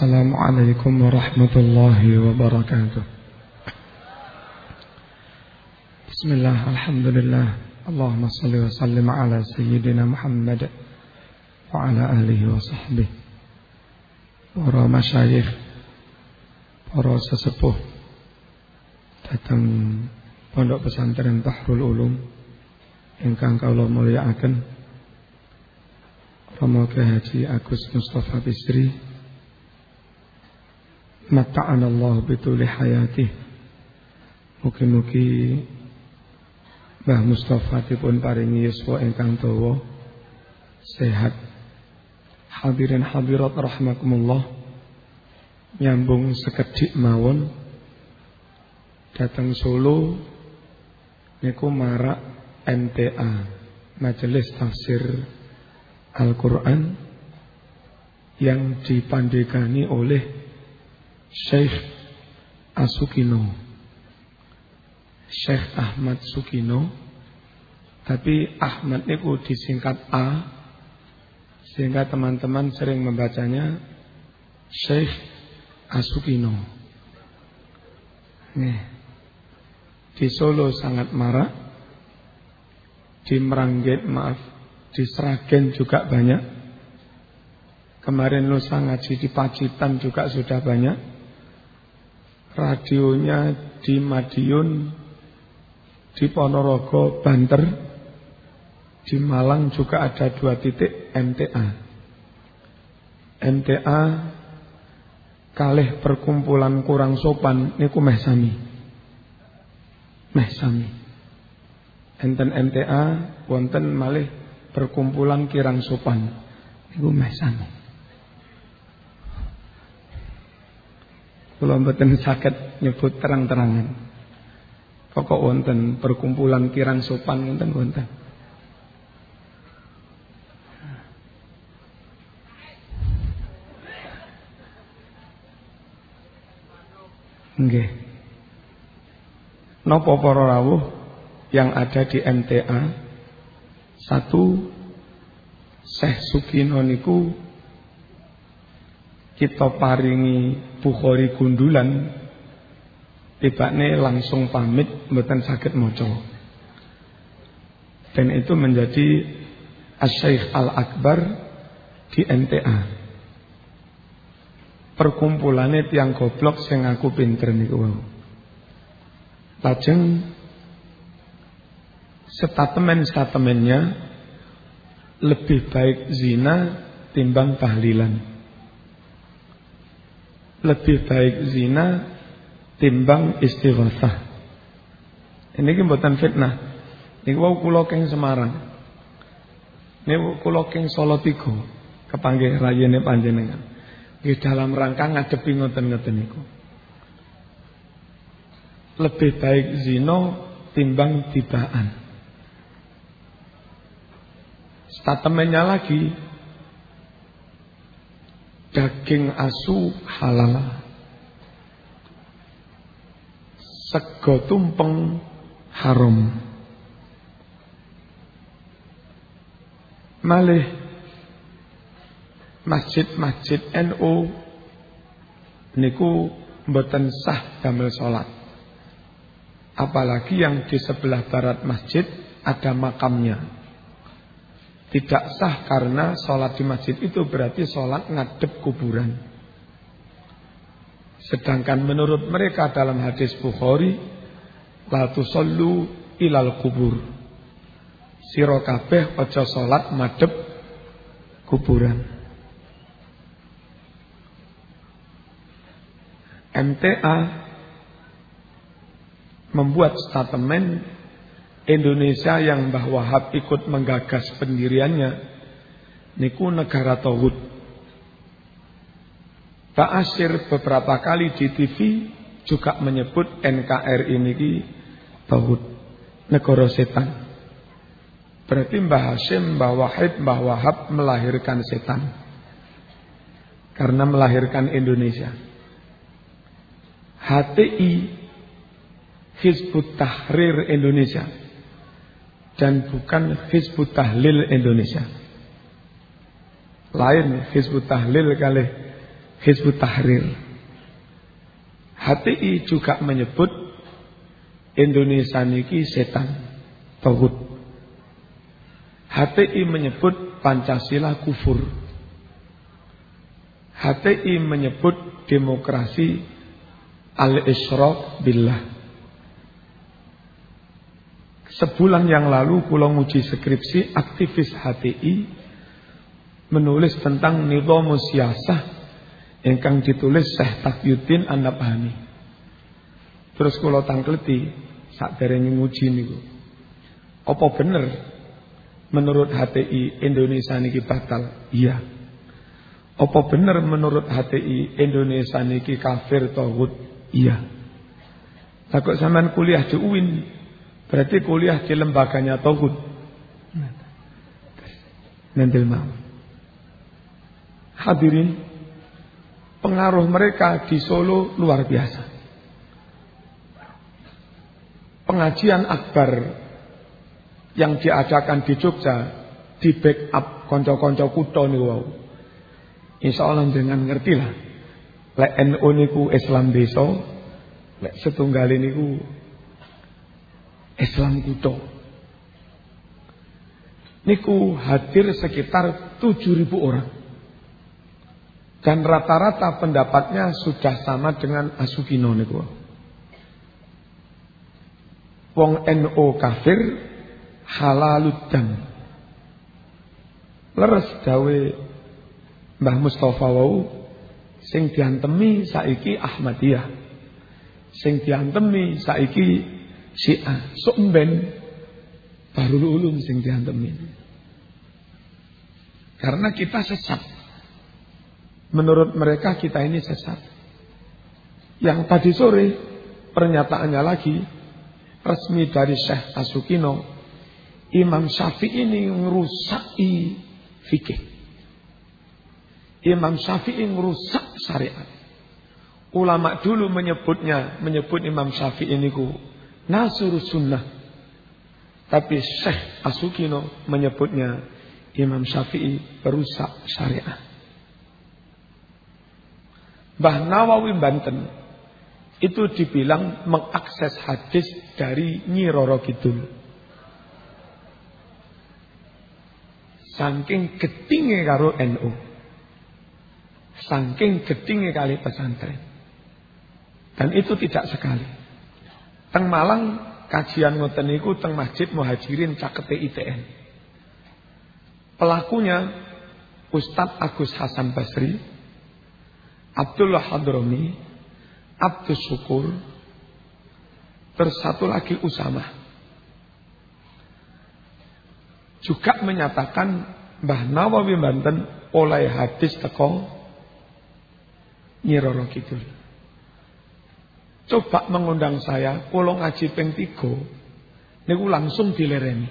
السلام عليكم ورحمة الله وبركاته بسم الله الحمد لله اللهم صل وسلم على سيدنا محمد وعلى آله وصحبه para masyayikh para sesepuh datang pondok pesantren Bahrul Ulum ingkang kula mulyakaken Romo Haji Agus Mustafa Bisri Mata'an Allah bituli hayati. Mugi-mugi Mbah Mustafa dipun paringi yuswa ingkang dawa sehat. Hadirin hadirat rahmakumullah Nyambung sekedik mawon. Datang Solo Niku marak MTA Majelis Tafsir Al-Quran Yang dipandegani oleh Syekh Asukino Syekh Ahmad Sukino Tapi Ahmad niku disingkat A sehingga teman-teman sering membacanya Syekh Asukino. Nih. Di Solo sangat marah. Di Merangget maaf, di Sragen juga banyak. Kemarin lusa ngaji di Pacitan juga sudah banyak. Radionya di Madiun, di Ponorogo, Banter, di Malang juga ada dua titik MTA. MTA kalih perkumpulan kurang sopan niku meh sami. Meh sami. Enten MTA wonten malih perkumpulan kirang sopan niku meh sami. Kula mboten saged nyebut terang-terangan. Pokok wonten perkumpulan kirang sopan wonten wonten. Nggih. Napa para rawuh yang ada di MTA? Satu Syekh Sukino niku kita paringi Bukhari gundulan tibane langsung pamit mboten saged maca. Dan itu menjadi Asy-Syaikh Al-Akbar di MTA perkumpulane tiang goblok sing aku pinter niku wau. Lajeng statemen-statemennya lebih baik zina timbang tahlilan. Lebih baik zina timbang istighosah. Ini mboten fitnah. Niku wau kula Semarang. Niku kula keng Solo Tigo kepanggih rayene panjenengan. Di dalam rangka ngadepi ngoten-ngoten niku. Lebih baik zino timbang tibaan. Statemennya lagi daging asu halal. Sego tumpeng haram. Malih masjid-masjid NU niku mboten sah damel salat. Apalagi yang di sebelah barat masjid ada makamnya. Tidak sah karena sholat di masjid itu berarti sholat ngadep kuburan. Sedangkan menurut mereka dalam hadis Bukhari, la tusallu ilal kubur. Sira kabeh aja salat madhep kuburan. MTA membuat statement Indonesia yang Mbah Wahab ikut menggagas pendiriannya niku negara tauhid. Pak Asir beberapa kali di TV juga menyebut NKRI ini tauhid negara setan. Berarti Mbah Hashim, Mbah Wahid, Mbah Wahab melahirkan setan. Karena melahirkan Indonesia. HTI Hizbut Tahrir Indonesia dan bukan Hizbut Tahlil Indonesia. Lain Hizbut Tahlil kali Hizbut Tahrir. HTI juga menyebut Indonesia niki setan, tauhid. HTI menyebut Pancasila kufur. HTI menyebut demokrasi al-isyraq billah. Sebulan yang lalu pulau nguji skripsi aktivis HTI menulis tentang nidhamu siasah ingkang ditulis Syekh Taqiyuddin An-Nabhani. Terus kula tangkleti sakderenge nguji niku. Apa bener menurut HTI Indonesia niki batal? Iya. Apa bener menurut HTI Indonesia niki kafir tauhid? Iya. Takut sampean kuliah di UIN Berarti kuliah di lembaganya Tauhud. Nanti mau. Hadirin, pengaruh mereka di Solo luar biasa. Pengajian akbar yang diadakan di Jogja di backup konco-konco kuto nih wow. Insya Allah dengan ngerti lah. Lek NU niku Islam desa, lek setunggal niku Islam kuto. Niku hadir sekitar 7000 orang. Dan rata-rata pendapatnya sudah sama dengan Asukino niku. Wong NO kafir halaludam. Leres dawe Mbah Mustafa wau sing diantemi saiki Ahmadiyah. Sing diantemi saiki Syiah sok emben baru ulum sing diantemi. Karena kita sesat. Menurut mereka kita ini sesat. Yang tadi sore pernyataannya lagi resmi dari Syekh Asukino, Imam Syafi'i ini ngerusaki fikih. Imam Syafi'i ngerusak syariat. Ulama dulu menyebutnya, menyebut Imam Syafi'i ini ku Nasur sunnah. Tapi Syekh Asukino menyebutnya Imam Syafi'i perusak syariah. Mbah Nawawi Banten itu dibilang mengakses hadis dari Nyi Roro Kidul. Saking getinge karo NU. Saking getinge kali pesantren. Dan itu tidak sekali. Teng Malang kajian ngoten niku teng Masjid Muhajirin Cakete ITN. Pelakunya Ustadz Agus Hasan Basri, Abdullah Hadromi, Abdus Syukur, terus lagi Usama. Juga menyatakan Mbah Nawawi Banten oleh hadis teko Nyiroro Kidul. Coba mengundang saya, kalau ngaji peng tiga, niku langsung dilereni.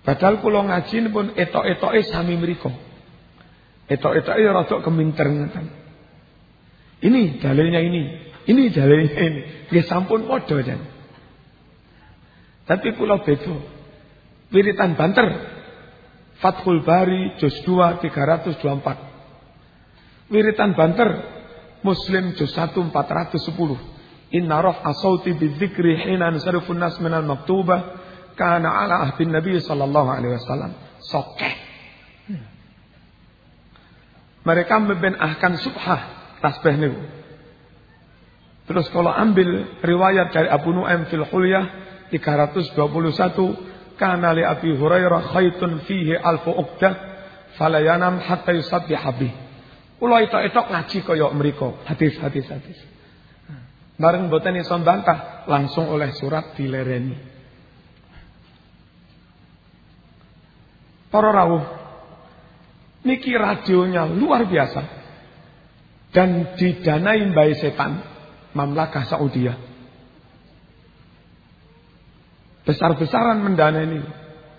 Padahal kalau ngaji pun etok-etoke sami mriko. Etok-etoke ya rada keminter ngeten. Ini dalilnya ini, ini dalilnya ini. Nggih sampun padha. Tapi kula beda. Wiritan banter. Fathul Bari juz 2 324. Wiritan banter Muslim juz 1 410. Inna raf'a sauti bidzikri hina ansarifun nas minal maktubah kana ala ahdi Nabi sallallahu alaihi wasallam. Sokeh. Mereka membenahkan subhah tasbih niku. Terus kalau ambil riwayat dari Abu Nu'aim fil Hulyah 321 kana li Abi Hurairah khaitun fihi alfu uqdah falayanam hatta yusabbih bih. Kulo etok-etok ngaji kaya mriku. Hadis hadis. Bareng boten iso bantah, langsung oleh surat dilereni. Para rawuh, niki radionya luar biasa dan didanai mbak setan Mamlakah Saudi. Besar-besaran mendanai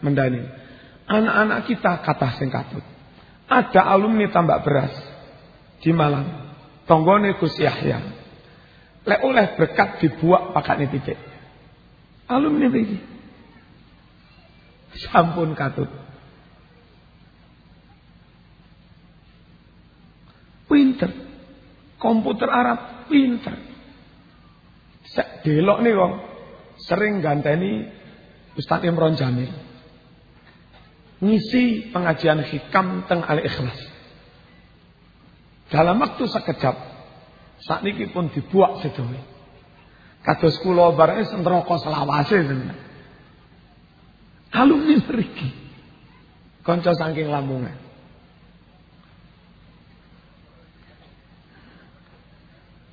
mendanai. Anak-anak kita kata sing Ada alumni tambak beras di Malang. Tonggone Gus Yahya. Lek oleh berkat dibuat pakane titik. Alumni iki. Sampun katut. pinter. Komputer Arab pinter. Sek delok nih wong sering ganteni Ustaz Imron Jamil. Ngisi pengajian hikam teng Al-Ikhlas. Dalam waktu sekejap saat ini pun dibuat sedoyo. Kados kula bareng sentraka selawase tenan. Alumni mriki. Kanca saking Lamongan.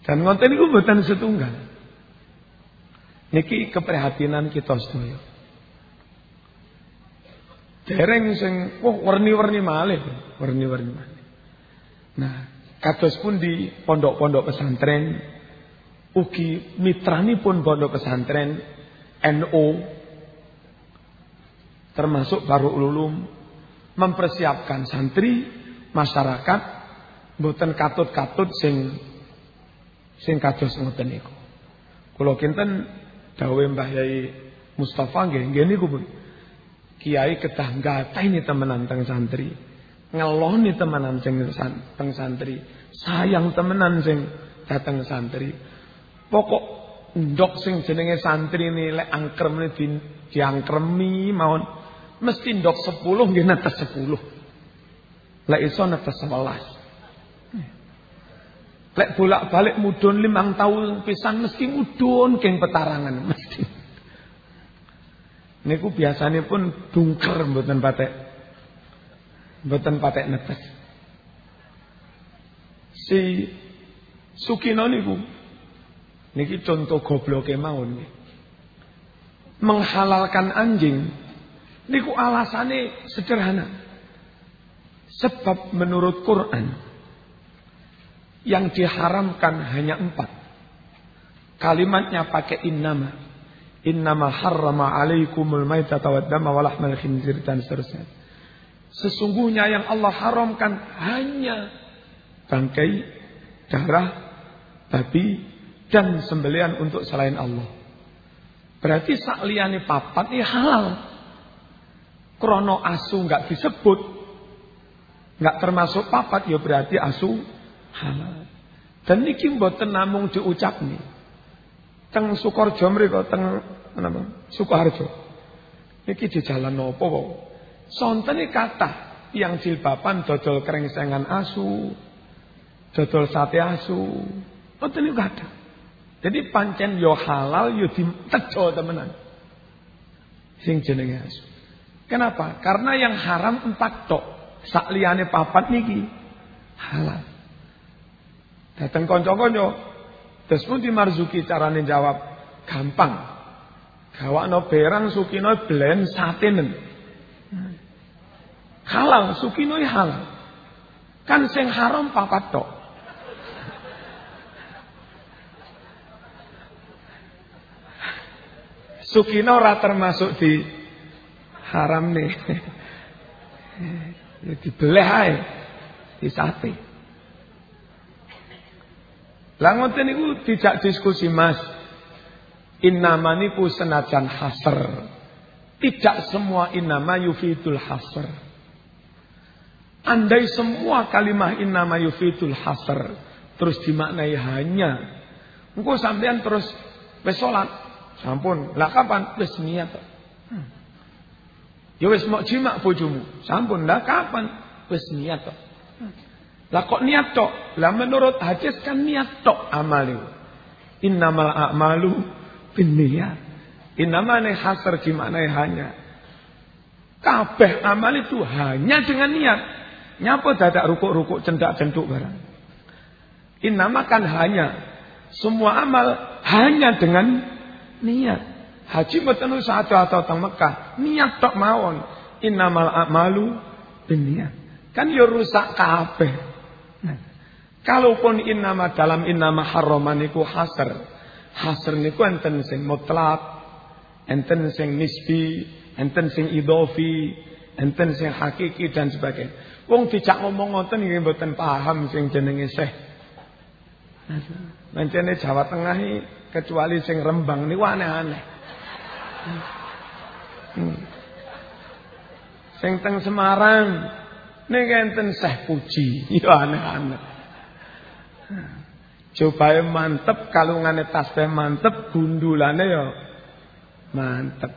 Dan ngoten niku mboten setunggal. Niki keprihatinan kita sedaya. Dereng sing wah warni-warni malih, warni-warni malih. Nah, kados pun di pondok-pondok pesantren ugi pun pondok pesantren NO termasuk baru ulum mempersiapkan santri masyarakat mboten katut-katut sing sing kados ngoten niku. Kula kinten dawuh Mbah Yai Mustafa nggih nggih niku. Kiai kedah ini temenan teng santri. Ngeloni temenan sing teng santri. Sayang temenan sing dateng santri. Pokok ndok sing jenenge santri ini lek angkrem ini di, diangkremi mawon mesti ndok 10 nggih netes 10. Lek iso netes 11. Lek bolak-balik mudun limang tahun pisan mesti mudun geng petarangan mesti. Niku biasanya pun dungker mboten patek mboten patek netes. Si Sukino niku Niki contoh goblok mawon. Menghalalkan anjing niku alasannya sederhana. Sebab menurut Quran yang diharamkan hanya empat. Kalimatnya pakai innama. Innama harrama alaikumul maitata wad dama wa lahmal khinzir dan seterusnya. Sesungguhnya yang Allah haramkan hanya bangkai, darah, babi, dan sembelian untuk selain Allah. Berarti sakliane papat ini halal. Krono asu nggak disebut, nggak termasuk papat ya berarti asu halal. Dan niki mboten namung diucap nih. Teng Sukorjo mriku teng napa? Sukoharjo. Niki di jalan nopo. Sontene kata yang jilbaban dodol kerengsengan asu, dodol sate asu. Mboten niku kata. Jadi pancen yo halal yo ditejo temenan. Sing jenenge asu. Kenapa? Karena yang haram empat tok. Sak liyane papat niki halal. Dateng kanca-kanca terus pun dimarzuki carane jawab gampang. Gawakno berang sukino blend satenen. Halal, sukino halal. Kan sing haram papat tok. Sukino ora termasuk di haram nih. ya dibelah ae di sate. Lah ngoten niku tidak diskusi Mas. Innama niku senajan hasr. Tidak semua innama yufidul hasr. Andai semua kalimah innama yufidul hasr terus dimaknai hanya. Engko sampean terus wis Sampun. Lah kapan? Wis niat. Hmm. Ya wis mau jima bojomu. Sampun. Lah kapan? Wis niat. Lah kok niat tok? Lah menurut hadis kan niat tok amal itu. Innamal a'malu binniyat. Innama ne hasar gimana hanya. Kabeh amal itu hanya dengan niat. Nyapa dadak rukuk-rukuk cendak-cenduk barang. Innama kan hanya. Semua amal hanya dengan Niat. Haji mboten satu atau teng Mekah. Niat tok mawon. Innamal a'malu niat. Kan yo rusak kabeh. Nah, kalaupun innama dalam innama haraman iku hasr. Hasr niku enten sing mutlak, enten sing nisbi, enten sing idofi, enten sing hakiki dan sebagainya. Wong dijak ngomong ngoten iki mboten paham sing jenenge Syekh. Mencene Jawa Tengah iki kecuali sing Rembang niku aneh-aneh. Hmm. Sing teng Semarang ning enten Syekh Puji, ya aneh-aneh. Cobae mantep, kalungane tasbih mantep, gundulane ya mantep.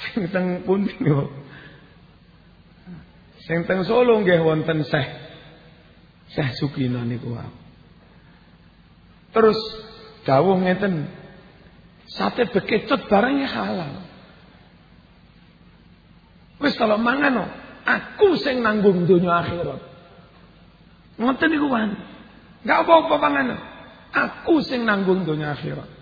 Sing teng pundi yo? Sing teng Solo nggih wonten Syekh Syekh Sukina niku Terus dawuh ngeten, sate bekecut barangnya halal. Wis kalau mangan aku sing nanggung dunia akhirat. Ngoten niku wan. Enggak apa-apa pangan. Aku sing nanggung dunia akhirat.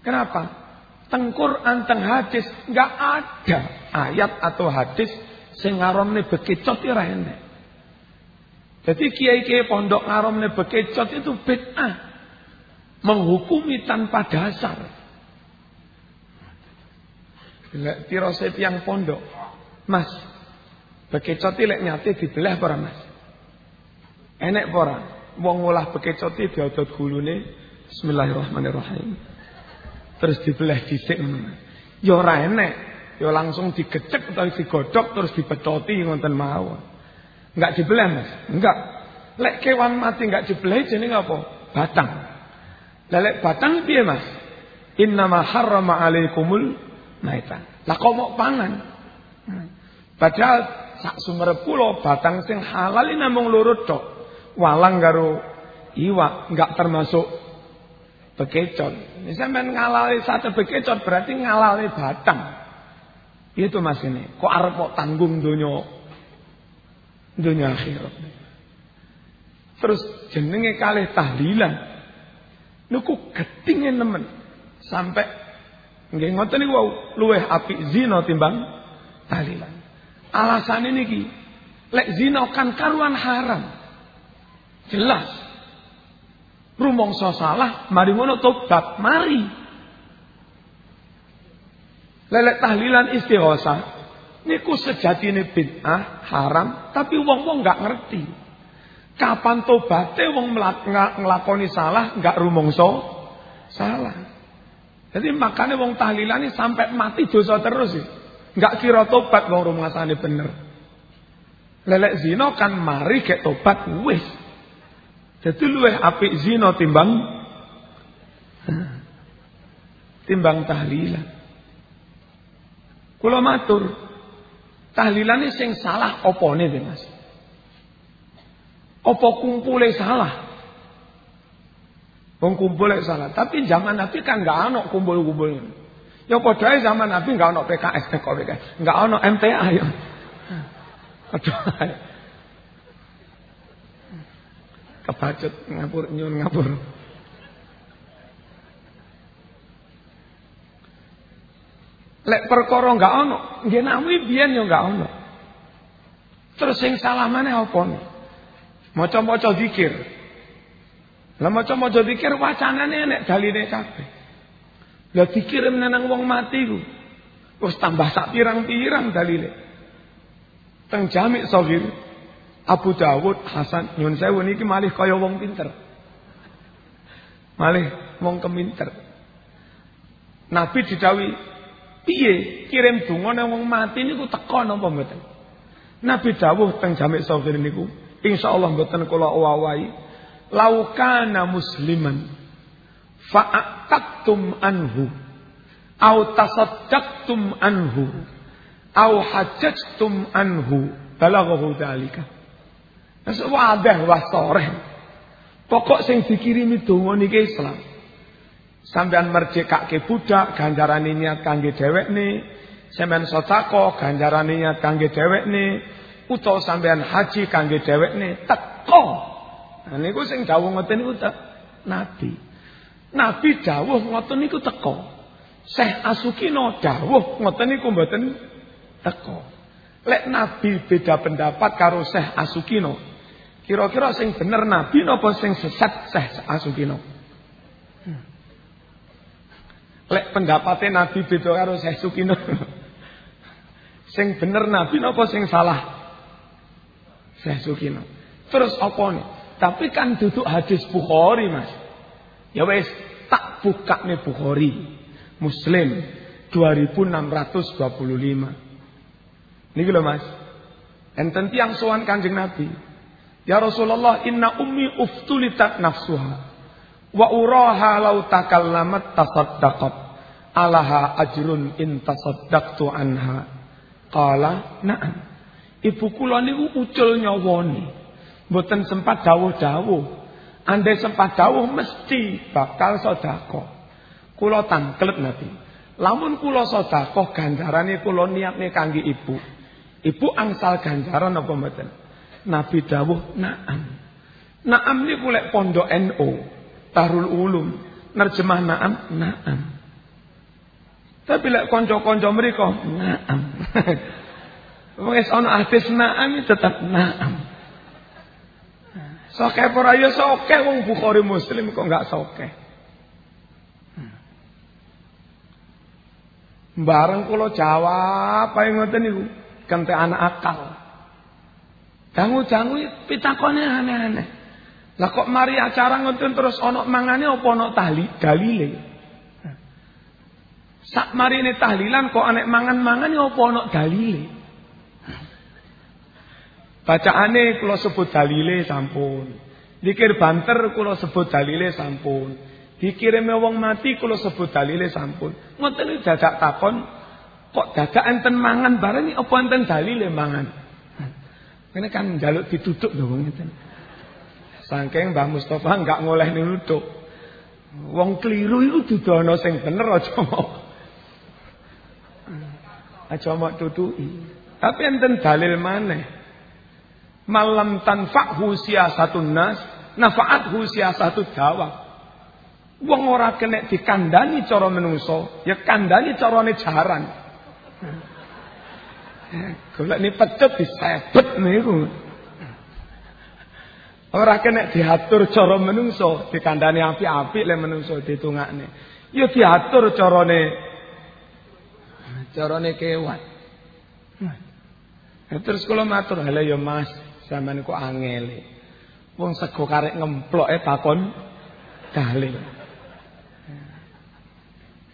Kenapa? Teng Quran teng hadis enggak ada ayat atau hadis sing ngaramne bekecot enek. Jadi kiai-kiai pondok ngaramne bekecot itu bid'ah. Menghukumi tanpa dasar. Lek piro yang pondok. Mas, bekecot lek nyate dibelah para Mas? Enek pora. Wong ngolah bekecot diodot gulune Bismillahirrahmanirrahim. Terus dibelah dhisik ngono. Ya ora enek. Ya langsung digecek atau digodhog terus dipecoti ngoten mawon. Enggak dibelah, Mas. Enggak. Lek kewan mati enggak dibelah jenenge apa? Batang. Lah lek batang piye, Mas? Innama harrama alaikumul maitan. Lah kok mau pangan? Padahal sak sumerep kula batang sing halal ini namung lurut tok walang karo iwak nggak termasuk bekecot. Ini sampean ngalali satu bekecot berarti ngalali batang. Itu mas ini. Kok arep kok tanggung dunia dunia akhirat. Terus jenenge kalih tahlilan. Niku getinge nemen sampai nggih ngoten niku wau luweh apik zina timbang tahlilan. Alasan ini ki lek zina kan karuan haram. Jelas. Rumongso salah, mari ngono tobat, mari. Lelek tahlilan istighosa. Niku sejatine bid'ah, haram, tapi wong-wong nggak ngerti. Kapan tobatnya wong ngelakoni salah, nggak rumongso salah. Jadi makanya wong tahlilan ini sampai mati dosa terus sih. Nggak kira tobat wong rumasane bener. Lelek zino kan mari kayak tobat wis. Jadi luweh apik zina timbang timbang tahlilan. Kula matur, tahlilane sing salah opone to Mas? Apa kumpule salah? Wong kumpule salah, tapi zaman Nabi kan enggak ana kumpul-kumpul. Ya padha zaman Nabi enggak ana PKS kok PKS, enggak ana MTA ya. Kebacut ngapur nyun ngapur. Lek perkara enggak ono, nggih nami biyen yo enggak ono. Terus sing salah mana apa? Maca-maca zikir. Lah maca-maca zikir wacanane enek daline kabeh. Lah dikirim nang wong mati ku. Terus tambah sak pirang-pirang dalile. Teng jamik sogir Abu Dawud, Hasan, nyun sewu niki malih kaya wong pinter. Malih wong keminter. Nabi didawi, piye kirim donga nang wong mati niku teko napa mboten? Nabi dawuh teng Jamik Safir niku, insyaallah mboten kula wawahi. Laukana musliman fa'aqtum anhu au tasaddaqtum anhu au hajjtum anhu balaghahu dzalika Wis wadah wasoreh. Pokok sing dikirimi donga niki Islam. Sampean merdekake budak ganjarane niat kangge dhewekne, sampean sedekah ganjarane niat kangge dhewekne, utawa sampean haji kangge dhewekne teko. Nah niku sing dawuh ngoten niku Nabi. Nabi dawuh ngoten niku teko. Syekh Asukino dawuh ngoten niku mboten teko. Lek Nabi beda pendapat karo Syekh Asukino, Kira-kira sing bener nabi napa sing sesat Syekh Asukino? Hmm. Lek pendapatnya nabi beda karo Syekh Sukino. sing bener nabi napa sing salah? Syekh Sukino. Terus apa nih? Tapi kan duduk hadis Bukhari, Mas. Ya wes, tak buka nih Bukhari. Muslim 2625. Niki lho Mas. Enten tiang sowan Kanjeng Nabi. Ya Rasulullah, inna ummi uftulitat nafsuha. Wa uraha law takallamat tasaddaqat. Alaha ajrun in tasaddaqtu anha. Qala, na'am. Ibu kula niku ucul nyawani. Mboten sempat dawuh-dawuh. Andai sempat dawuh mesti bakal sedekah. Kula tangklet Nabi. Lamun kula sedekah ganjarane kula niatne kangge ibu. Ibu angsal ganjaran apa mboten? Nabi dawuh na'am. Na'am niku lek pondok NU, Tarul Ulum, nerjemah na'am, na'am. Tapi lek kanca-kanca mriku na'am. Wis ana hadis na'am tetap na'am. Soke ora ya soke wong Bukhari Muslim kok enggak soke. Bareng kula jawab ae ngoten niku, kente anak akal. Dangu-dangu pitakone aneh-aneh. Lah kok mari acara ngoten terus ana mangane apa ana tahli dalile? Sak marine tahlilan kok anek mangan-mangan ya apa ana dalile? Bacaane kula sebut dalile sampun. Dikir banter kula sebut dalile sampun. Dikirime wong mati kula sebut dalile sampun. Ngoten dadak takon kok dadak enten mangan bareng apa enten dalile mangan? Ini kan jaluk ditutup lho wong ngeten. Saking Mbah Mustofa enggak ngoleh nutup. Wong keliru itu dudono sing bener aja. Aja mau tutuki. Tapi enten dalil maneh. Malam tanfa'hu siyasatun nas, nafa'athu satu dawa. Wong ora kena dikandani cara menungso, ya kandani carane jaran. Golek ni pecut disebet niku. Ora kena diatur cara menungso, dikandani api-api le menungso ditungakne. Ya diatur carane carane kewan. Nah, terus kula matur, "Hale ya Mas, sampean kok angele." Wong sego karek ngemploke takon dalil.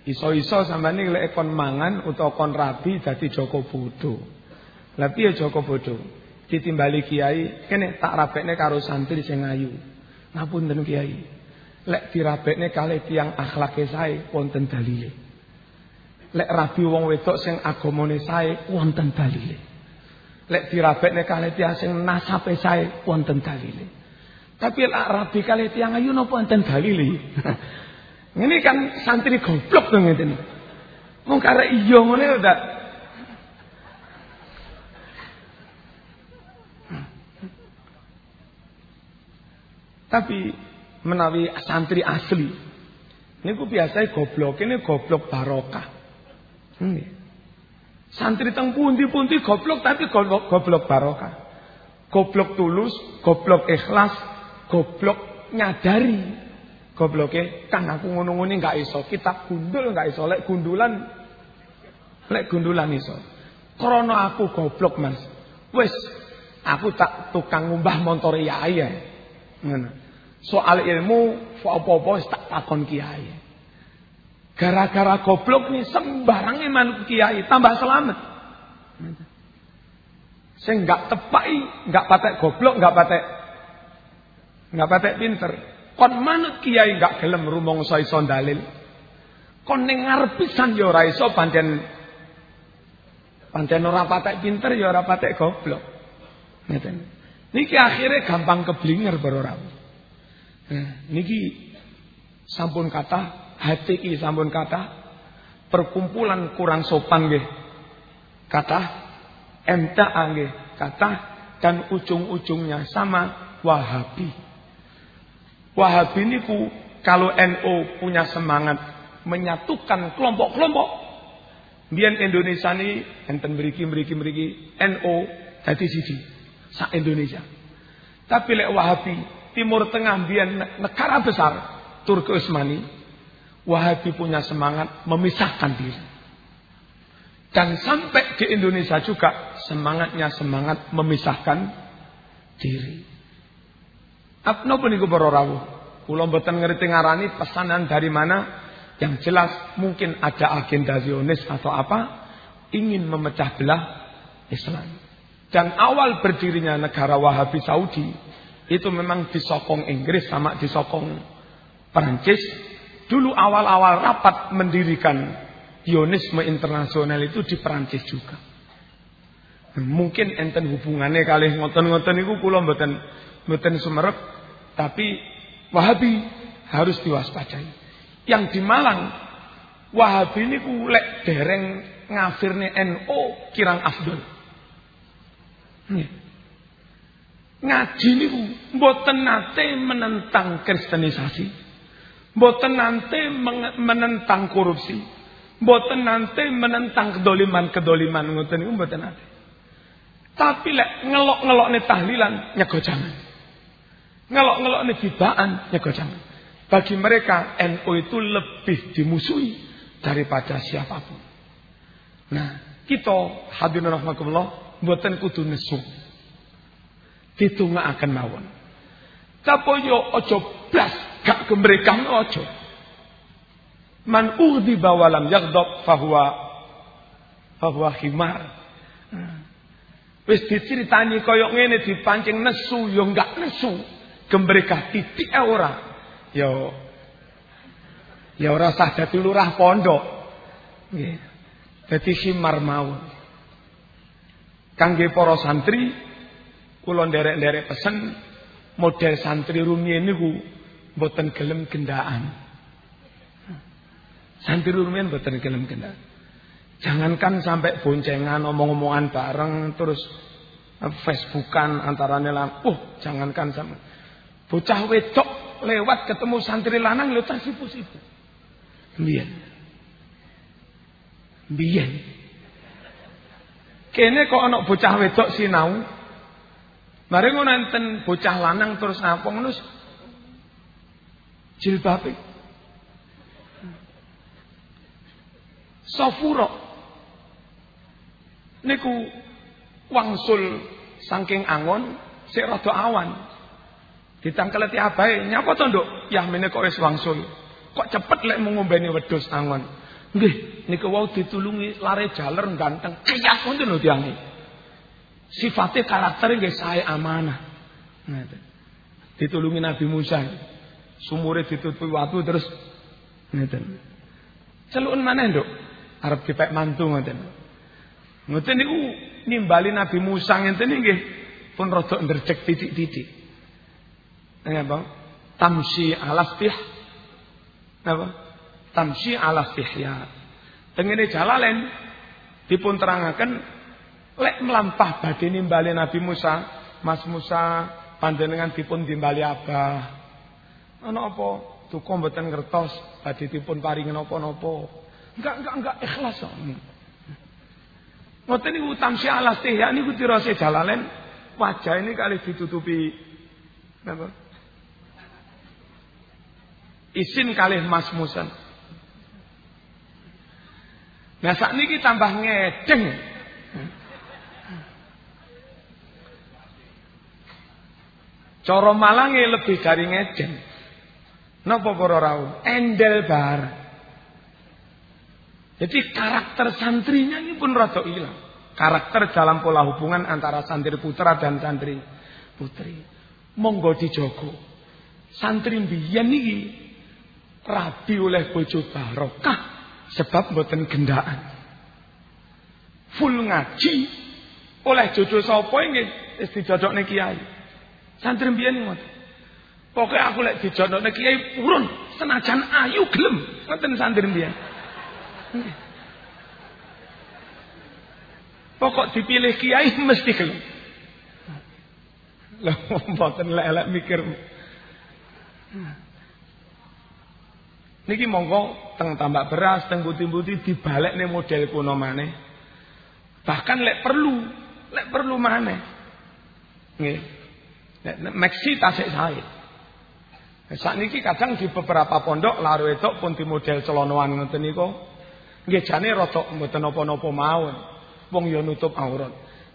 Iso-iso sampean iki lek kon mangan utawa kon rabi dadi Joko Bodo. Lah piye Joko Bodo? Ditimbali kiai, kene tak rabekne karo santri sing ayu. Ngapunten kiai. Lek dirabekne kalih tiyang akhlake sae wonten dalile. Lek rabi wong wedok sing agamane sae wonten dalile. Lek dirabekne kalih tiyang sing nasabe sae wonten dalile. Tapi lek rabi kalih tiyang ayu napa wonten dalile? Ini kan santri goblok dong ngeten. Wong karek iya ngene udah Tapi menawi santri asli niku biasa goblok ini goblok barokah. Santri teng pundi-pundi goblok tapi goblok, goblok barokah. Goblok tulus, goblok ikhlas, goblok nyadari Gobloke kan aku ngono-ngono enggak iso. Kita gundul enggak iso. Lek gundulan lek gundulan iso. Krana aku goblok, Mas. Wis aku tak tukang ngumbah motor yai ya. Soal ilmu apa-apa tak takon kiai. Gara-gara goblok nih sembarang manut kiai tambah selamat. Sing enggak tepai, enggak patek goblok, enggak patek enggak patek pinter. Kon manut kiai gak gelem rumangsa iso dalil. Kon ngarep pisan ya ora iso pancen pancen ora patek pinter ya ora patek goblok. Ngeten. Niki akhirnya gampang keblinger ora. Nah, niki sampun kata HTI sampun kata perkumpulan kurang sopan nggih. Kata MTA nggih, kata dan ujung-ujungnya sama Wahabi. Wahabi niku kalau NU punya semangat menyatukan kelompok-kelompok. Biar Indonesia ini enten beriki beriki beriki NU jadi siji sa Indonesia. Tapi lek Wahabi Timur Tengah biar negara besar Turki Utsmani Wahabi punya semangat memisahkan diri. Dan sampai ke Indonesia juga semangatnya semangat memisahkan diri. Apa niku para rawuh? Kula mboten ngerti ngarani pesanan dari mana. Yang jelas mungkin ada agenda Zionis atau apa ingin memecah belah Islam. Dan awal berdirinya negara Wahabi Saudi itu memang disokong Inggris sama disokong Perancis. Dulu awal-awal rapat mendirikan Zionisme internasional itu di Perancis juga. Mungkin enten hubungannya kali ngoten-ngoten itu kula mboten mboten sumerep tapi Wahabi harus diwaspadai. Yang di Malang Wahabi ini lek dereng ngafirne NO kirang afdol. Ngaji niku mboten nate menentang kristenisasi. Mboten nate menentang korupsi. Mboten nate menentang kedoliman-kedoliman ngoten mboten nate. Tapi lek ngelok-ngelokne tahlilan nyego jangan. Ngelok-ngelokne bidaan nyego jangan. Bagi mereka NU itu lebih dimusuhi daripada siapa pun. Nah, kita hadirin rahmatullah mboten kudu nesu. Ditungakaken mawon. Tapi yo aja blas gak kemrekan aja. Man urdi bawalam yaghdab fahuwa fahuwa himar. Wis diceritani koyok ngene dipancing nesu yo enggak nesu. Gembreka titik ora. Yo ya ora sah dadi lurah pondok. Nggih. Dadi himar mawon. Kangge para santri kula nderek-nderek pesen model santri rumiyin niku mboten gelem gendaan. Santri rumiyin mboten gelem gendaan. Jangankan sampai boncengan omong-omongan bareng terus Facebookan antarane lan. Uh, jangankan sama bocah wedok lewat ketemu santri lanang lho tersipu-sipu. Biyen. Biyen. Kene kok ana bocah wedok sinau. Mari ngono bocah lanang terus ngapa ngono jilbabe. Safura niku wangsul saking angon sik rada awan. Ditangkeleti abahe, nyapa to, Nduk? Yah mene kok wis wangsul. Kok cepet lek ngombeni wedhus angon. Nggih, niku wau ditulungi lare jaler ganteng. Kaya ngoten lho tiyang Sifatnya karakter nggih sae amanah. Ngeten. Ditulungi Nabi Musa. Sumure ditutupi watu terus ngeten. Celukun maneh, Nduk. Arep dipek mantu ngoten. Ngoten niku nimbali Nabi Musa ngenten nggih pun rada ndrecek titik-titik. Napa? Tamsi alastih. Napa? Tamsi alastihya. Tengene jalalen dipun terangaken lek melampah badhe nimbali Nabi Musa, Mas Musa panjenengan dipun timbali abah. Ana apa? Duka mboten ngertos badhe dipun paringi napa-napa. Enggak enggak enggak ikhlas kok. Ngoten niku tamsyi ala stihya niku dirose jalalen wajah ini kali ditutupi napa? Isin kali Mas Musan. Nah saat ini tambah ngedeng. Coro malange lebih dari ngedeng. Napa para rawuh? Endel bar. Jadi karakter santrinya ini pun rada hilang. Karakter dalam pola hubungan antara santri putra dan santri putri. Monggo dijogo. Santri biyen niki rabi oleh bojo barokah sebab mboten gendaan. Full ngaji oleh jojo sapa nggih wis dijodokne kiai. Santri biyen ngoten. Pokoke aku lek dijodokne kiai purun senajan ayu gelem. Ngoten santri biyen. Pokok dipilih kiai mesti gelem. Lah mboten lek-lek mikir. Niki monggo teng tambak beras, teng putih-putih dibalekne model kuno maneh. Bahkan lek perlu, lek perlu maneh. Nggih. Nek meksi tasik sae. Saat niki kadang di beberapa pondok laro wedok pun di model celonoan ngoten niku Nggih jane rada mboten napa-napa mawon. Wong ya nutup aurat.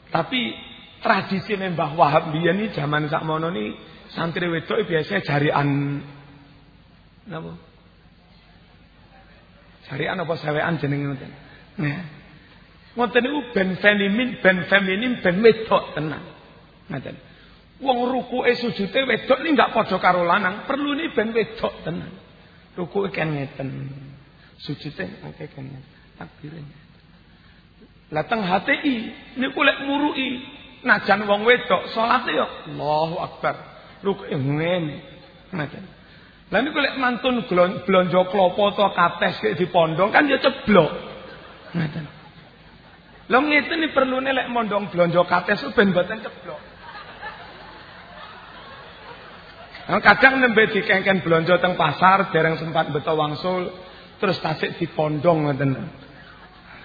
Tapi tradisi Mbah Wahab biyen iki jaman sakmono ni santri wedok biasa jarian napa? Jarian apa sawean jenenge ngoten. Nah. Ngoten niku ben feminin, ben feminin, ben wedok tenan. Ngoten. Wong rukuke sujude wedok ini enggak padha karo lanang, perlu ini ben wedok tenan. Rukuke kan ngeten. Sujude akeh kan takbirnya. Lah teng HTI niku lek murui najan wong wedok salate yo Allahu Akbar. Rukuke ngene. Ngoten. Lah niku lek mantun blonjo klopo to kates kek dipondong kan ya ceblok. Ngoten. Lho ngeten iki perlune lek mondong blonjo kates ben mboten ceblok. Nah, kadang nembe dikengken blonjo teng pasar dereng sempat beto wangsul terus tasik dipondong ngoten.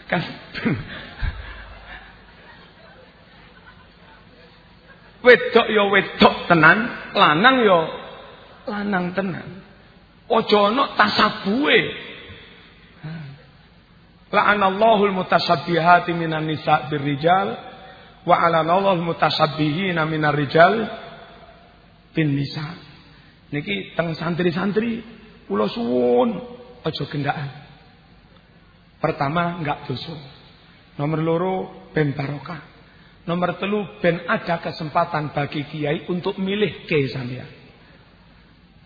Kan wedok ya wedok tenan, lanang ya lanang tenan. Aja ana tasabuhe. La'anallahu al-mutasabbihati minan nisa' birrijal wa 'alanallahu al-mutasabbihina minar rijal bin nisa'. Niki teng santri-santri kula suwun aja gendaan. Pertama enggak dosa. Nomor loro ben barokah. Nomor telu ben ada kesempatan bagi kiai untuk milih kiai sampean.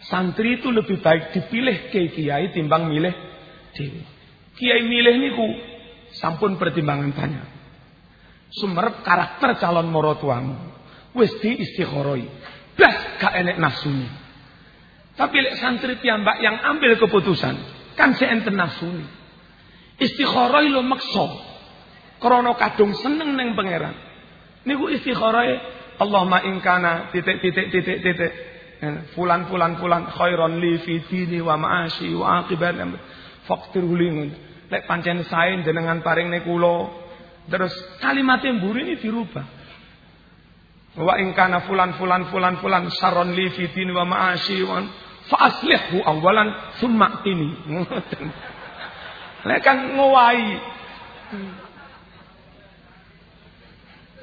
Santri itu lebih baik dipilih kiai kiai timbang milih dewi. Kiai milih niku sampun pertimbangan banyak. Sumerep karakter calon morotuamu. Wis di istikharoi. Blas gak enek. Tapi lek santri piyambak yang ambil keputusan, kan seenten nafsuni. Istikharah lo makso. Krana kadung seneng neng pangeran. Niku istikharah Allahumma in kana titik titik titik titik fulan fulan fulan khairon li fi dini wa ma'ashi wa aqibat faqtir hulingun. Lek pancen sae jenengan paring nek kula terus kalimat mburi ini dirubah. Wa in kana fulan fulan fulan fulan saron li fi dini wa ma'ashi wa fa aslihhu awalan summa ini. Lek kan ngowahi.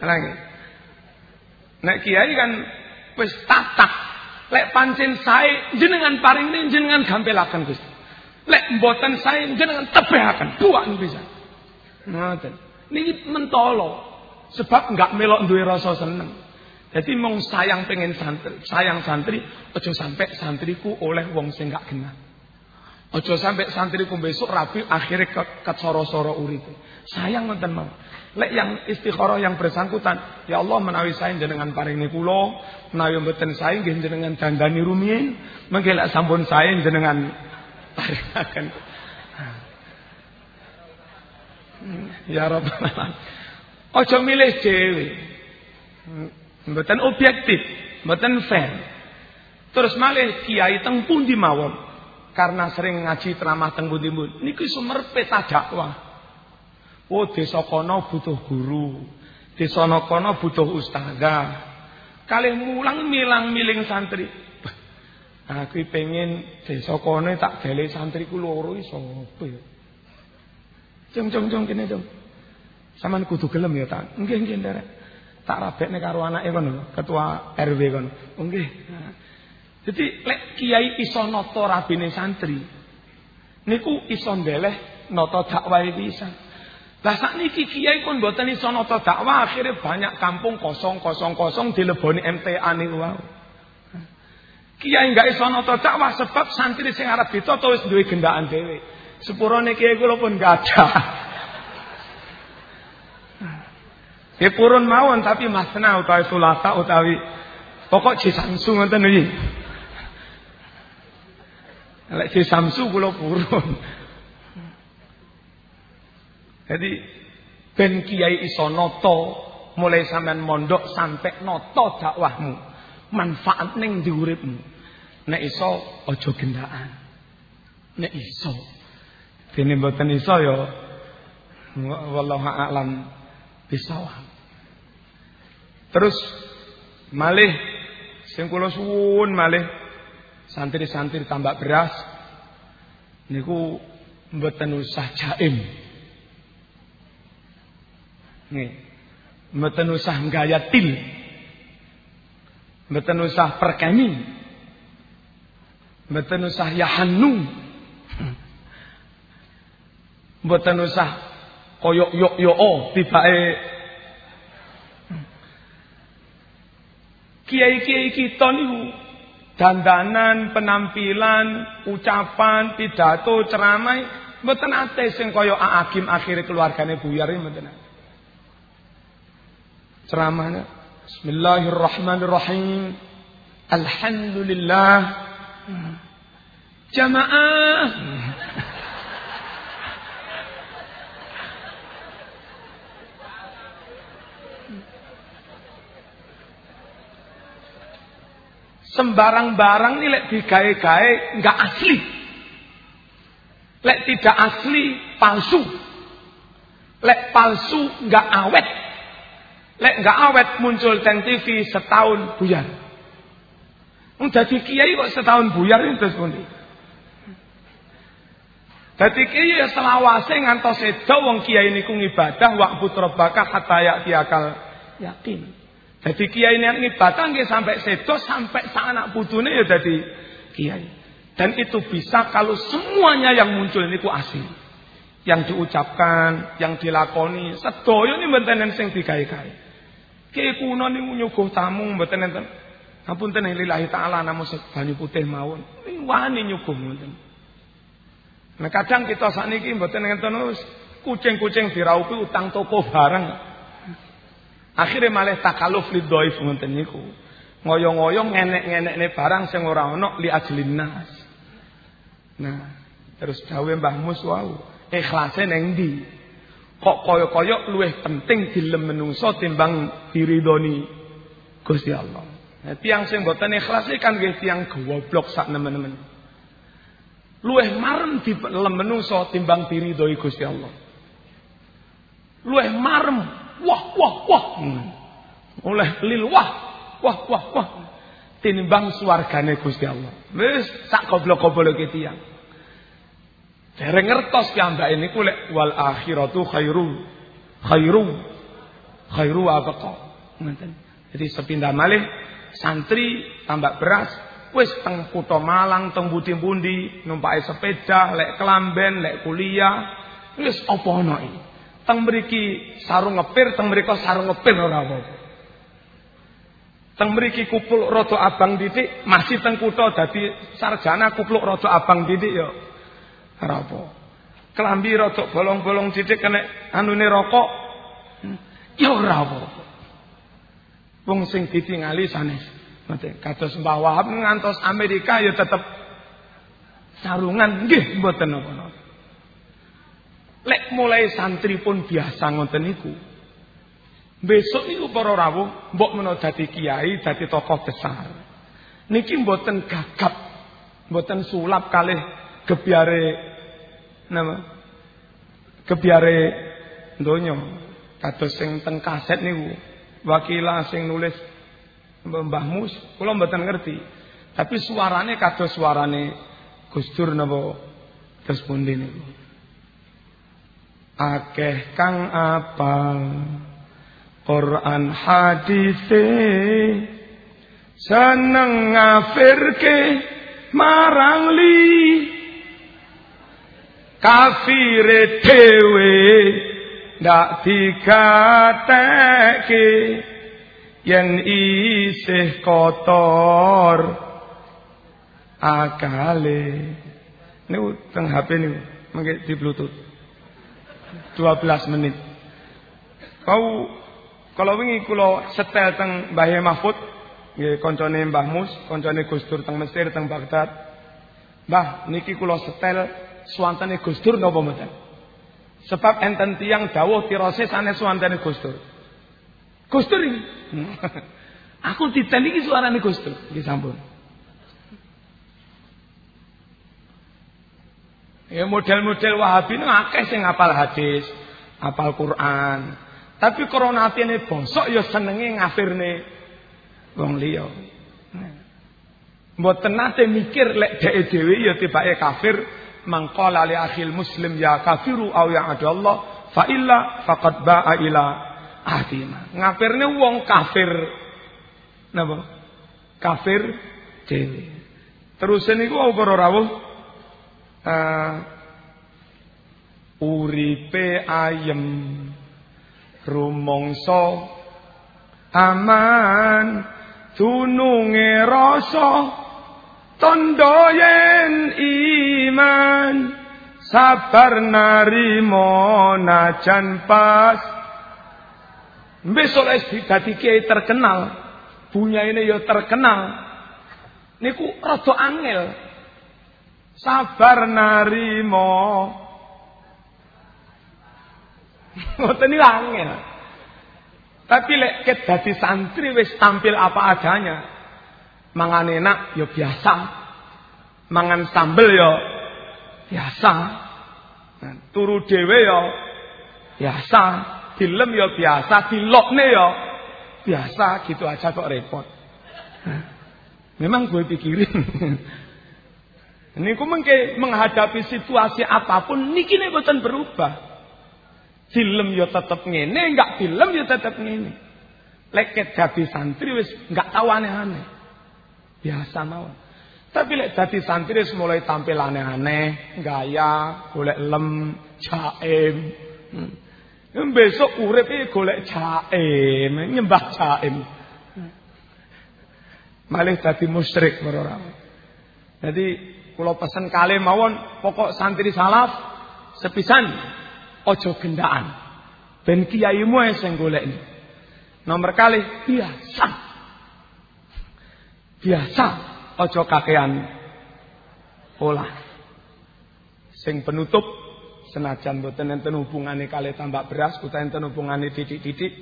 Lagi. Nek kiai kan wis tatak. Lek pancen sae jenengan paring ini jenengan gampelaken Gusti. Lek mboten sae jenengan tebehaken buak bisa. Ngoten. Niki mentolo. Sebab enggak melok duwe rasa seneng. Jadi mong sayang pengen santri, sayang santri, ojo sampai santriku oleh wong sing gak kenal. Ojo sampai santriku besok rapi akhirnya ke, ke soro-soro uripe. Sayang nonton mau. Lek yang istikharah yang bersangkutan, ya Allah menawi saya jenengan paringi kula, menawi mboten saya nggih jenengan dandani rumiyin, mengke sampun saya jenengan paringaken. Ya Rabbal Ojo milih dhewe. Mboten objektif, mboten fair. Terus malih kiai teng pundi mawon karena sering ngaji ceramah teng pundi-pundi niki sumer dakwah. Oh desa kono butuh guru, desa kono butuh ustazah. Kalih mulang milang miling santri. Aku pengen desa kono tak gale santriku loro iso apa ya? Jong jong jong kene. Saman kudu gelem ya tak. Nggih nggih tak rabekne karo anake kono, ketua RW kono. Nggih. Jadi lek kiai iso nata rabine santri. Niku iso ndeleh nata dakwah bisa. Lah sakniki kiai pun mboten iso nata dakwah akhirnya banyak kampung kosong-kosong-kosong dileboni MTA niku wow. Kiai enggak iso nata dakwah sebab santri sing arep ditata wis duwe gendaan dhewe. Sepurane kiai kula pun gak ada. Ya purun mawon tapi masna utawi sulasa utawi pokok ji samsu ngoten iki. Lek ji samsu kula purun. Jadi ben kiai iso noto mulai sampean mondok sampai noto dakwahmu. Manfaat ning diuripmu. Nek iso aja gendaan. Nek iso. Dene mboten iso ya wallahu a'lam bisawab. Terus malih sing kula suwun malih santri-santri tambah beras niku mboten usah jaim. Nih, mboten usah gaya. Mboten usah perkeni. Mboten usah yahannu. Mboten usah koyok yok yo tibake Kiai-kiai kita niku dandanan, penampilan, ucapan, pidato, ceramah mboten ate sing kaya Agim akhire keluargane buyar mboten. Ceramahnya Bismillahirrahmanirrahim. Alhamdulillah. Jamaah. Sembarang barang ini lek digawe-gawe nggak asli. Lek tidak asli palsu. Lek palsu nggak awet. Lek nggak awet muncul ten TV setahun buyar. Jadi kiai kok setahun buyar itu pundi? Dadi kiai ya selawase ngantos sedo wong kiai niku ngibadah wa putra bakah hatta ya'tiyakal yakin. Jadi kiai ini ibadah nggih sampai sedo sampai sa anak putune ya jadi kiai. Dan itu bisa kalau semuanya yang muncul ini ku asli. Yang diucapkan, yang dilakoni, sedoyo ini mboten sing digawe-gawe. Kiai kuno niku nyuguh tamu mboten enten. Ngapunten lillahi taala namun banyu putih mawon. Ini wani nyuguh mboten. Nah kadang kita sakniki mboten enten kucing-kucing diraupi utang toko barang. Akhirnya malah takaluf li doif ngoten niku. Ngoyong-ngoyong ngenek-ngenekne barang sing ora ana li ajlin nas. Nah, terus dawuh Mbah Mus wau, ikhlase neng ndi? Kok kaya-kaya luwih penting dilem menungso timbang diridoni Gusti Allah. Nah, tiang sing boten ikhlas kan nggih tiang goblok sak nemen-nemen. Luwih marem dilem menungso timbang diridoi Gusti Allah. Luwih marem wah wah wah. Hmm. Oleh lil wah wah wah wah. Tinimbang swargane Gusti Allah. Wis sak goblok-gobloke tiyang. Dereng ngertos piyambake niku lek wal akhiratu khairu khairu khairu abqa. Ngoten. Jadi sepindah malih santri tambah beras wis teng kutha Malang teng budi-bundi numpake sepeda lek kelamben lek kuliah wis apa ana iki Teng mriki sarung ngepir, teng mriko sarung ngepir ora apa-apa. Teng mriki kupluk rada abang didik, masih teng kutha dadi sarjana kupluk rada abang didik ya ora apa. Kelambi rada bolong-bolong didik kena anune rokok ya ora apa-apa. Wong sing ditingali sanes. Ngoten kados Mbah Wahab ngantos Amerika ya tetep sarungan nggih mboten napa-napa. Lek mulai santri pun biasa ngoten niku. Besok niku para rawuh mbok menawa dadi kiai, dadi tokoh besar. Niki mboten gagap, mboten sulap kalih gebyare nama gebyare donya. Kados sing teng kaset niku, wakilah sing nulis Mbah Mus, kula mboten ngerti. Tapi suarane kados suarane Gus Dur napa terus pundi niku akeh kang apal. Quran hadise seneng ngafirke marang li. Kafire dhewe ndak digateke yen isih kotor akale. Niku teng HP niku mengke di bluetooth 12 menit. Kau kalau wingi kula setel teng Mbah Mahfud, nggih koncone Mbah Mus, koncone Gus Dur teng Mesir teng Baghdad. Mbah, niki kula setel suwantane Gus Dur napa mboten? Sebab enten tiyang dawuh tirose sanes suwantane Gus Dur. Gus Dur iki. Aku ditel iki suarane Gus Dur, nggih sampun. Ya model-model Wahabi ini akeh sing apal hadis, apal Quran. Tapi korona atine bosok ya senenge ngafirne wong liya. Mboten nate mikir lek dhek dhewe ya tibake kafir mangqala li akhil muslim ya kafiru aw ya Allah fa illa faqad ba'a ila ahdina. Ngafirne wong kafir napa? Kafir dhewe. Terus niku para rawuh uh, uripe ayem rumangsa aman dununge rasa tondo yen iman sabar narimo najan pas. Besok es dadi kiai terkenal bunyaine ya terkenal niku rada angel sabar narimo ngoten niku angel tapi lek ket dadi santri wis tampil apa adanya. Mangan enak ya biasa. Mangan sambel ya biasa. Nah, turu dhewe ya biasa. Dilem ya biasa, dilokne ya biasa gitu aja kok repot. Nah, memang gue pikirin. Ini ku mengke menghadapi situasi apa pun niki nek boten berubah. Film yo tetep ngene, enggak film yo tetep ngene. Leket dadi santri wis enggak tahu aneh-aneh. Biasa mawon. Tapi lek dadi santri wis mulai tampil aneh-aneh, gaya, golek lem, jaim. Hmm. Besok urip iki golek jaim, nyembah jaim. Malih dadi musyrik ora. Jadi kula pesen kali mawon pokok santri salaf sepisan ojo gendaan. Ben kiaimu sing golekne. Nomor kali biasa. Biasa ojo kakean olah. Sing penutup senajan boten enten hubungane kali tambak beras utawa enten hubungane titik-titik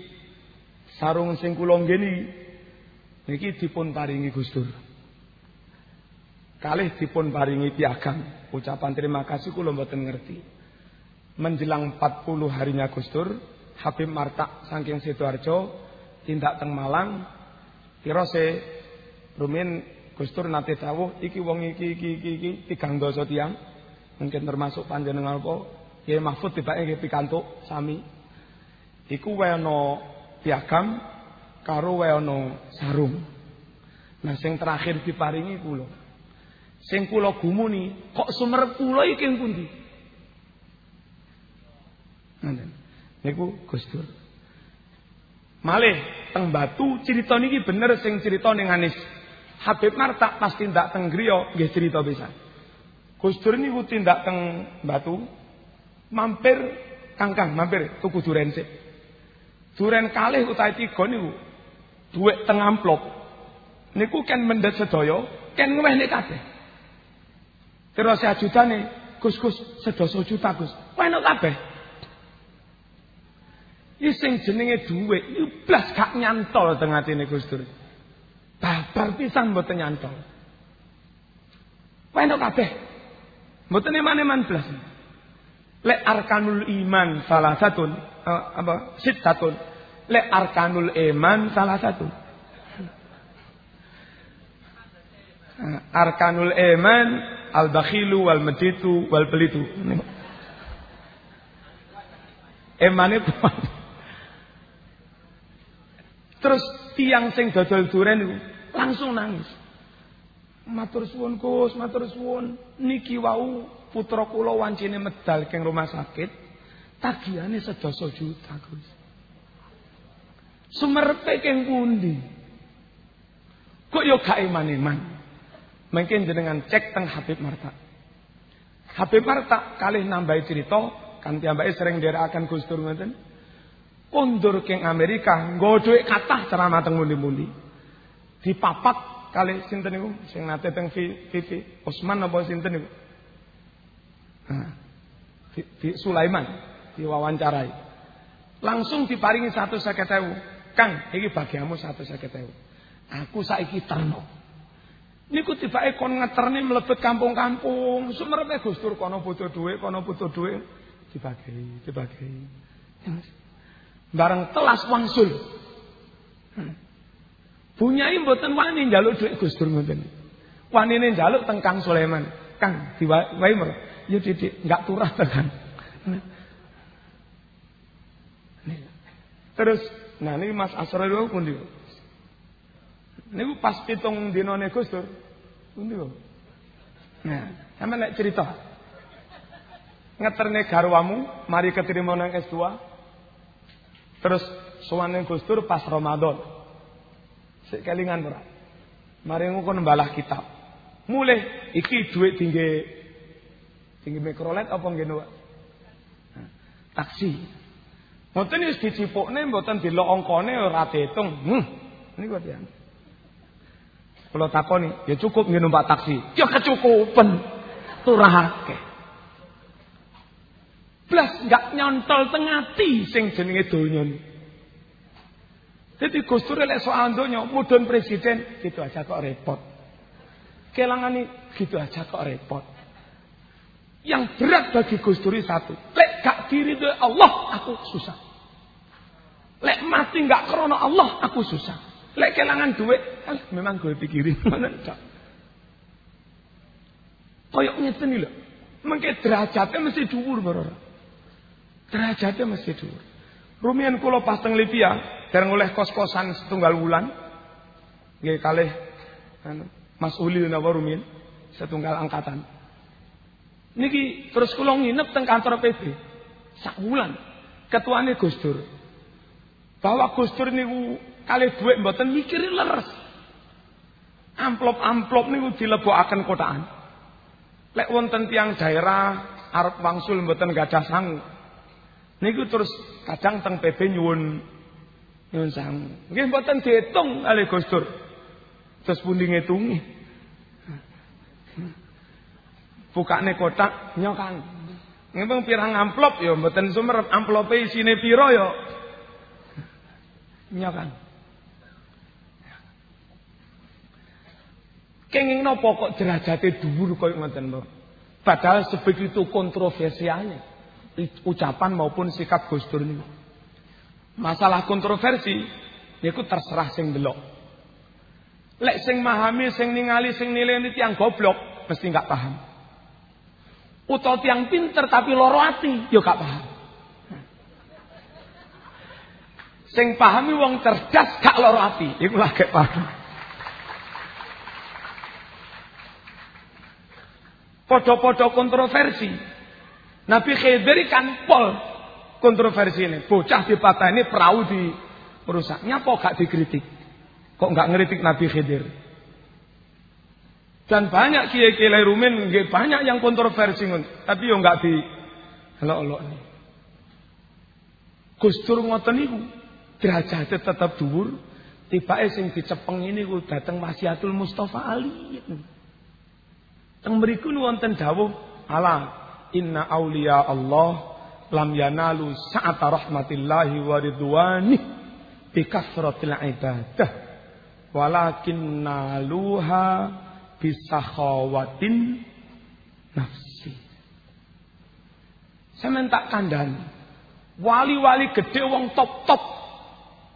sarung sing kula nggeni niki dipun paringi Gustur. Kalih dipun paringi piagam. Ucapan terima kasih kula mboten ngerti. Menjelang 40 harinya Gustur, Habib Marta saking Sidoarjo tindak teng Malang. Kira se? Rumin Gustur nate dawuh iki wong iki iki iki, iki tigang dosa tiang mungkin termasuk panjenengan apa? Ya Mahfud tibake nggih pikantuk sami. Iku weno piagam karo weno sarung. Nah sing terakhir diparingi kula sing kula gumuni kok sumerep kula iki pundi Ngoten. Niku Gus Dur. Malih teng Batu cerita niki bener sing cerita ning Anis. Habib Marta pas tindak teng griya nggih cerita pisan. Gus Dur niku tindak teng Batu mampir kangkang mampir tuku duren sik. Duren kalih utawi tiga niku dhuwit teng amplop. Niku kan mendet sedaya, kan ngewehne kabeh. Terus ajutane, Gus Gus sedoso juta Gus. Weno kabeh. Iki sing jenenge dhuwit iki blas gak nyantol teng atine Gus Dur. Babar pisan mboten nyantol. Wenok kabeh. Mboten eman-eman blas. Lek arkanul iman salah satu uh, apa sittatun. Lek arkanul iman salah satu. Uh, arkanul iman al-bakhilu wal meditu wal belitu. Emane. Terus tiang sing dodol duren itu langsung nangis. Matur suwun Gus, matur suwun. Niki wau putra kula wancine medal keng rumah sakit. Tagihane sedasa juta, Gus. Sumerepe keng pundi? Kok yo gak iman-iman? Mungkin jenengan cek teng Habib Marta. Habib Marta kalih nambahi cerita kan piyambake sering akan Gus Dur ngoten kondur keng Amerika nggo dhuwit kathah ceramah teng mundi-mundi. Dipapak kali sinten niku sing nate teng TV Usman apa sinten niku? Nah, di, di Sulaiman diwawancarai. Langsung diparingi satu seketewu. Kang, iki bagiamu satu seketewu. Aku saiki terno. Niku tibake kon ngeterne mlebet kampung-kampung. Sumerepe Gus Dur kono butuh dhuwit, kono butuh dhuwit dibagi, dibagi. Ya, Bareng telas wangsul. Hmm. Bunyai mboten wani njaluk dhuwit Gus Dur ngoten. Wanine njaluk teng Kang Sulaiman. Kang diwai mer. Ya Didik, enggak turah tekan. Terus nah ini Mas itu pundi? Niku pas pitung dinane Gus. Pundi Nah, sama nek cerita. Ngeterne garwamu mari keterima nang S2, Terus suwane Gus pas Ramadan. Sik kelingan ora? Mari ngono nembalah kitab. Mulai iki duit tinggi tinggi mikrolet apa nggih Nah, taksi. Mboten wis dicipukne mboten delok angkane ora diitung. Hmm. Niku ya. Kalau takoni, ya cukup nggih numpak taksi. Ya kecukupan. Turahake. Blas nggak nyontol tengati sing jenenge donya Jadi Gus lek soal donya mudun presiden gitu aja kok repot. Kelangan ini gitu aja kok repot. Yang berat bagi Gus Dur satu, lek gak diri Allah aku susah. Lek mati gak krono Allah aku susah. Lek kelangan duit, eh, memang gue pikirin mana cak. Koyok ngeten lho. Mengke derajatnya mesti dhuwur barora. Derajatnya mesti dhuwur. Rumian kula pas teng Libya, dereng oleh kos-kosan setunggal wulan. Nggih kalih anu, Mas Uli napa rumian setunggal angkatan. Niki terus kula nginep teng kantor PB. Sak wulan. Ketuane Gus Dur. Bahwa Gus Dur niku Kali duit mboten mikiri leres. Amplop-amplop niku dilebokaken kotaan. Lek wonten tiang daerah arep wangsul mboten gadah sangu. Niku terus kadang teng PB nyuwun nyuwun sangu. Nggih mboten diitung kali Gus Dur. Terus pundi ngitungi. Bukane kotak nyokan. Ngepeng pirang amplop ya mboten sumerep amplope isine pira ya. Nyokan. Kenging nopo kok derajate dhuwur koyo ngoten lho. Padahal sebegitu kontroversialnya ucapan maupun sikap Gus Dur. Masalah kontroversi niku terserah sing delok. Lek sing mahami, sing ningali, sing nilai tiang goblok mesti nggak paham. Utau tiang pinter tapi loro ati, yo gak paham. Sing pahami wong cerdas gak loro ati, iku paham. Podo-podo kontroversi. Nabi Khidir kan pol kontroversi ini. Bocah di patah ini perahu di merusak. Nyapa gak dikritik? Kok gak ngeritik Nabi Khidir? Dan banyak kiai-kiai rumin, banyak yang kontroversi, tapi yo nggak di halo ini. Gus Dur ngoten niku derajate tetap dhuwur, tibake sing dicepeng ini ku dateng Wasiatul Mustafa Ali. Teng mriku wonten dawuh ala inna auliya Allah lam yanalu sa'ata rahmatillahi wa ridwani bi kasratil ibadah walakin naluha bi sakhawatin nafsi. Saya minta kandhani. Wali-wali gede wong top-top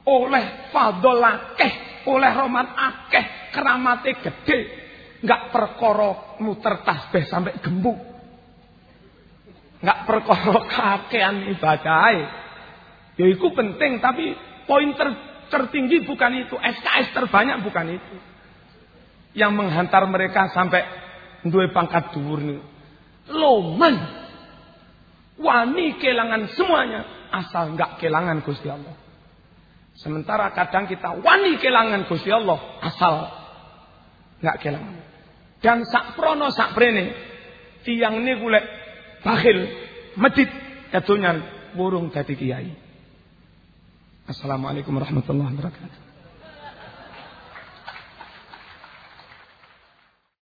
oleh fadol akeh, oleh rahmat akeh, keramate gede, Enggak perkara muter tasbih sampai gembuk. Enggak perkara kakean ibadah. Ya itu penting tapi poin ter, tertinggi bukan itu, SKS terbanyak bukan itu. Yang menghantar mereka sampai dua pangkat dhuwur nih. Loman. Wani kelangan semuanya asal enggak kelangan Gusti Allah. Sementara kadang kita wani kelangan Gusti Allah asal enggak kelangan. Dan sak prono sak prene tiang ini golek bakhil medit kedonyan burung dadi kiai. Assalamualaikum warahmatullahi wabarakatuh.